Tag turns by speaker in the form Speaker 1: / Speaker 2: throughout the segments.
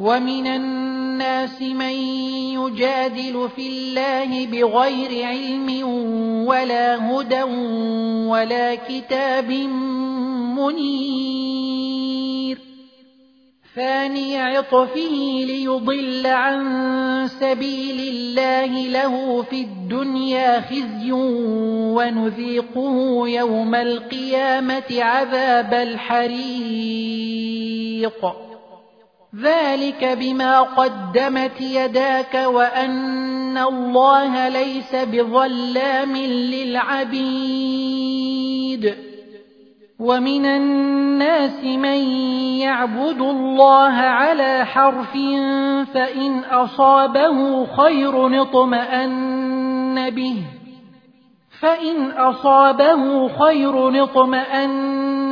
Speaker 1: ومن الناس من يجادل في الله بغير علم ولا هدى ولا كتاب منير فاني عطفه ليضل عن سبيل الله له في الدنيا خزي ونذيقه يوم القيامة عذاب الحريق ذلك بما قدمت يداك وأن الله ليس بظلام للعبيد ومن الناس من يعبد الله على حرف فإن أصابه خير اطمان به فإن أصابه خير اطمان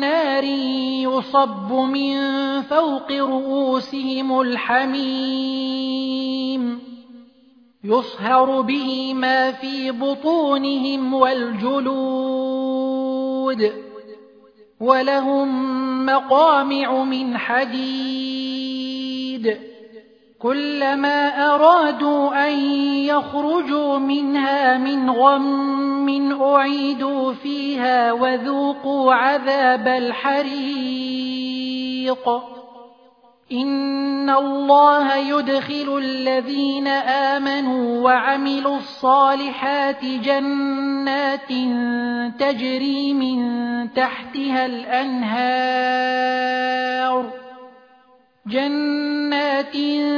Speaker 1: نار يصب من فوق رؤوسهم الحميم يصهر به ما في بطونهم والجلود ولهم مقامع من حديد كلما أرادوا أن يخرجوا منها من غم قوم أعيدوا فيها وذوقوا عذاب الحريق إن الله يدخل الذين آمنوا وعملوا الصالحات جنات تجري من تحتها الأنهار جنات تجري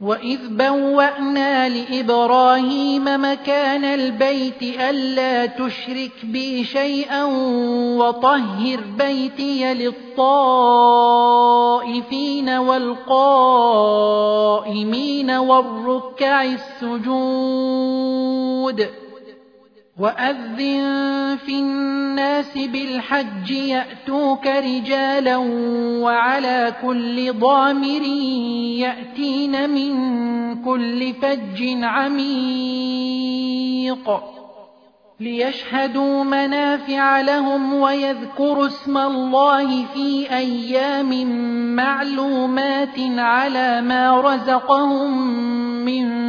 Speaker 1: وإذ بوانا لإبراهيم مكان البيت ألا تشرك بي شيئا وطهر بيتي للطائفين والقائمين والركع السجود واذن في الناس بالحج ياتوك رجالا وعلى كل ضامر ياتين من كل فج عميق ليشهدوا منافع لهم ويذكروا اسم الله في ايام معلومات على ما رزقهم من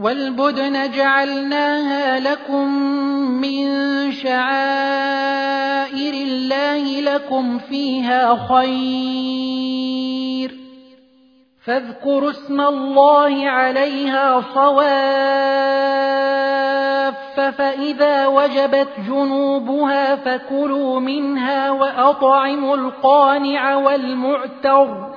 Speaker 1: والبدن جعلناها لكم من شعائر الله لكم فيها خير فاذكروا اسم الله عليها صواف فاذا وجبت جنوبها فكلوا منها واطعموا القانع والمعتر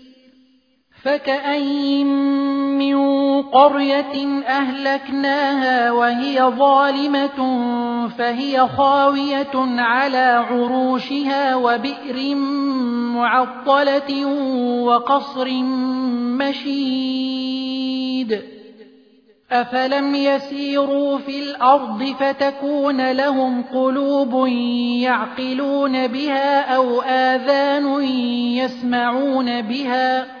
Speaker 1: فكاين من قريه اهلكناها وهي ظالمه فهي خاويه على عروشها وبئر معطله وقصر مشيد افلم يسيروا في الارض فتكون لهم قلوب يعقلون بها او اذان يسمعون بها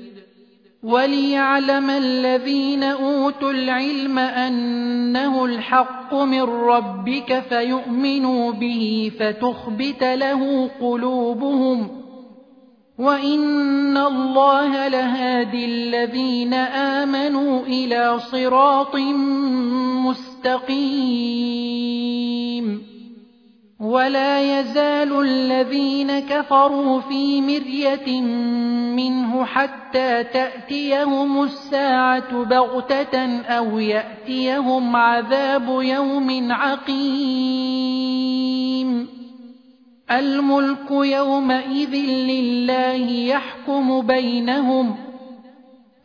Speaker 1: وليعلم الذين اوتوا العلم أنه الحق من ربك فيؤمنوا به فتخبت له قلوبهم وإن الله لهادي الذين آمنوا إلى صراط مستقيم ولا يزال الذين كفروا في مريه منه حتى تأتيهم الساعة بغتة أو يأتيهم عذاب يوم عقيم الملك يومئذ لله يحكم بينهم